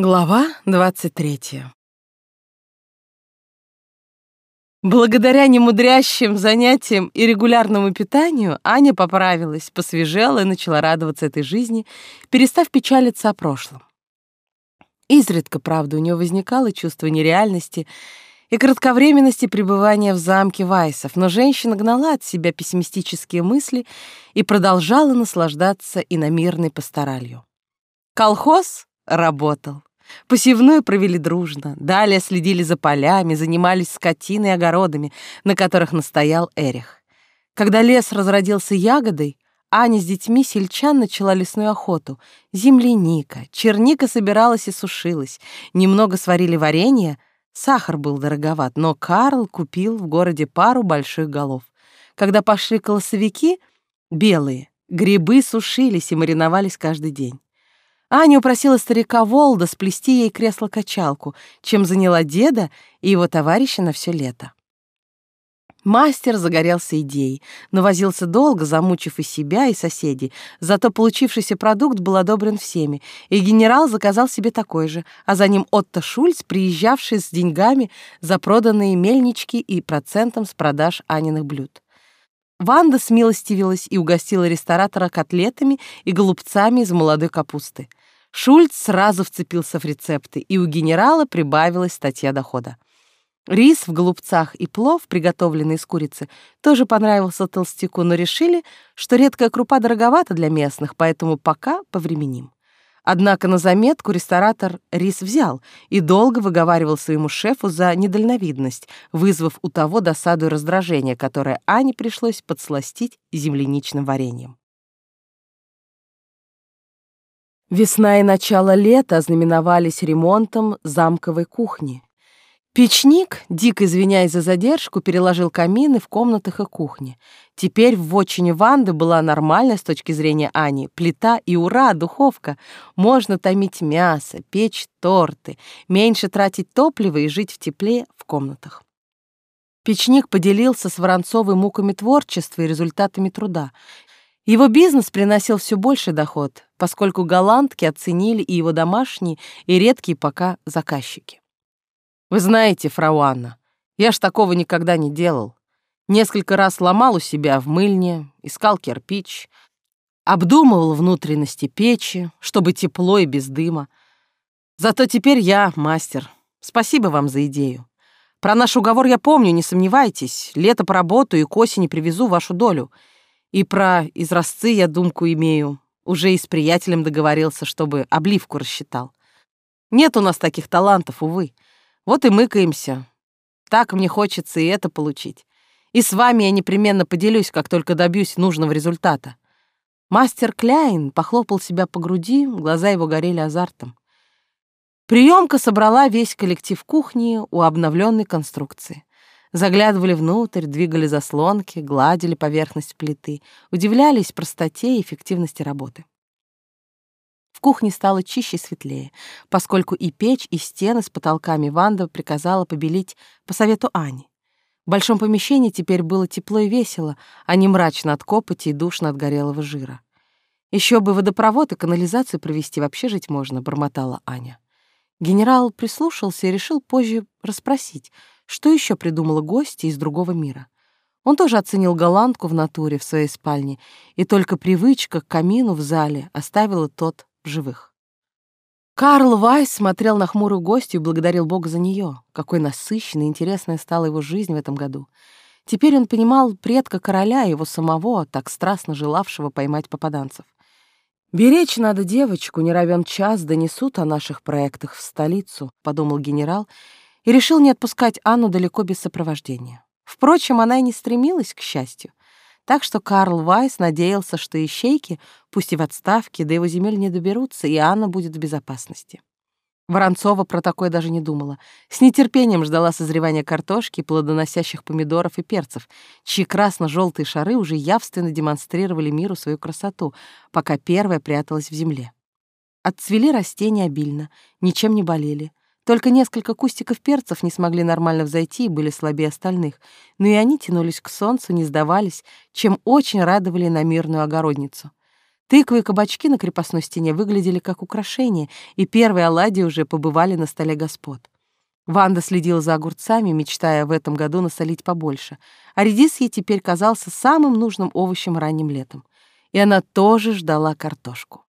Глава 23. Благодаря немудрящим занятиям и регулярному питанию Аня поправилась, посвежела и начала радоваться этой жизни, перестав печалиться о прошлом. Изредка, правда, у нее возникало чувство нереальности и кратковременности пребывания в замке Вайсов, но женщина гнала от себя пессимистические мысли и продолжала наслаждаться иномирной пасторалью. Колхоз работал. Посевную провели дружно, далее следили за полями, занимались скотиной и огородами, на которых настоял Эрих. Когда лес разродился ягодой, Аня с детьми сельчан начала лесную охоту. Земляника, черника собиралась и сушилась, немного сварили варенье, сахар был дороговат, но Карл купил в городе пару больших голов. Когда пошли колосовики, белые, грибы сушились и мариновались каждый день. Аня упросила старика Волда сплести ей кресло-качалку, чем заняла деда и его товарища на все лето. Мастер загорелся идеей, но возился долго, замучив и себя, и соседей. Зато получившийся продукт был одобрен всеми, и генерал заказал себе такой же, а за ним Отто Шульц, приезжавший с деньгами за проданные мельнички и процентом с продаж Аниных блюд. Ванда смилостивилась и угостила ресторатора котлетами и голубцами из молодой капусты. Шульц сразу вцепился в рецепты, и у генерала прибавилась статья дохода. Рис в голубцах и плов, приготовленный из курицы, тоже понравился толстяку, но решили, что редкая крупа дороговата для местных, поэтому пока повременим. Однако на заметку ресторатор рис взял и долго выговаривал своему шефу за недальновидность, вызвав у того досаду и раздражение, которое Ане пришлось подсластить земляничным вареньем. Весна и начало лета ознаменовались ремонтом замковой кухни. Печник, дико извиняясь за задержку, переложил камины в комнатах и кухне. Теперь в вотчине Ванды была нормальная с точки зрения Ани. Плита и ура, духовка. Можно томить мясо, печь торты, меньше тратить топливо и жить в тепле в комнатах. Печник поделился с Воронцовой муками творчества и результатами труда. Его бизнес приносил все больше доход, поскольку голландки оценили и его домашние, и редкие пока заказчики. Вы знаете, фрау Анна, я ж такого никогда не делал. Несколько раз ломал у себя в мыльне, искал кирпич, обдумывал внутренности печи, чтобы тепло и без дыма. Зато теперь я мастер. Спасибо вам за идею. Про наш уговор я помню, не сомневайтесь. Лето поработаю и к осени привезу вашу долю. И про изразцы я думку имею. Уже и с приятелем договорился, чтобы обливку рассчитал. Нет у нас таких талантов, увы. Вот и мыкаемся. Так мне хочется и это получить. И с вами я непременно поделюсь, как только добьюсь нужного результата. Мастер Кляйн похлопал себя по груди, глаза его горели азартом. Приемка собрала весь коллектив кухни у обновленной конструкции. Заглядывали внутрь, двигали заслонки, гладили поверхность плиты, удивлялись простоте и эффективности работы. В кухне стало чище и светлее, поскольку и печь, и стены с потолками Ванда приказала побелить по совету Ани. В большом помещении теперь было тепло и весело, а не мрачно от копоти и душно от горелого жира. Еще бы водопровод и канализацию провести, вообще жить можно, бормотала Аня. Генерал прислушался и решил позже расспросить, что еще придумала гостья из другого мира. Он тоже оценил голландку в натуре в своей спальне, и только привычка к камину в зале оставила тот живых. Карл Вайс смотрел на хмурую гостью и благодарил Бога за нее. Какой насыщенной и интересной стала его жизнь в этом году. Теперь он понимал предка короля его самого, так страстно желавшего поймать попаданцев. «Беречь надо девочку, не равен час донесут о наших проектах в столицу», — подумал генерал и решил не отпускать Анну далеко без сопровождения. Впрочем, она и не стремилась к счастью. Так что Карл Вайс надеялся, что ищейки, пусть и в отставке, до его земель не доберутся, и Анна будет в безопасности. Воронцова про такое даже не думала. С нетерпением ждала созревания картошки, плодоносящих помидоров и перцев, чьи красно-желтые шары уже явственно демонстрировали миру свою красоту, пока первая пряталась в земле. Отцвели растения обильно, ничем не болели. Только несколько кустиков перцев не смогли нормально взойти и были слабее остальных, но и они тянулись к солнцу, не сдавались, чем очень радовали на мирную огородницу. Тыквы и кабачки на крепостной стене выглядели как украшения, и первые оладьи уже побывали на столе господ. Ванда следила за огурцами, мечтая в этом году насолить побольше, а редис ей теперь казался самым нужным овощем ранним летом. И она тоже ждала картошку.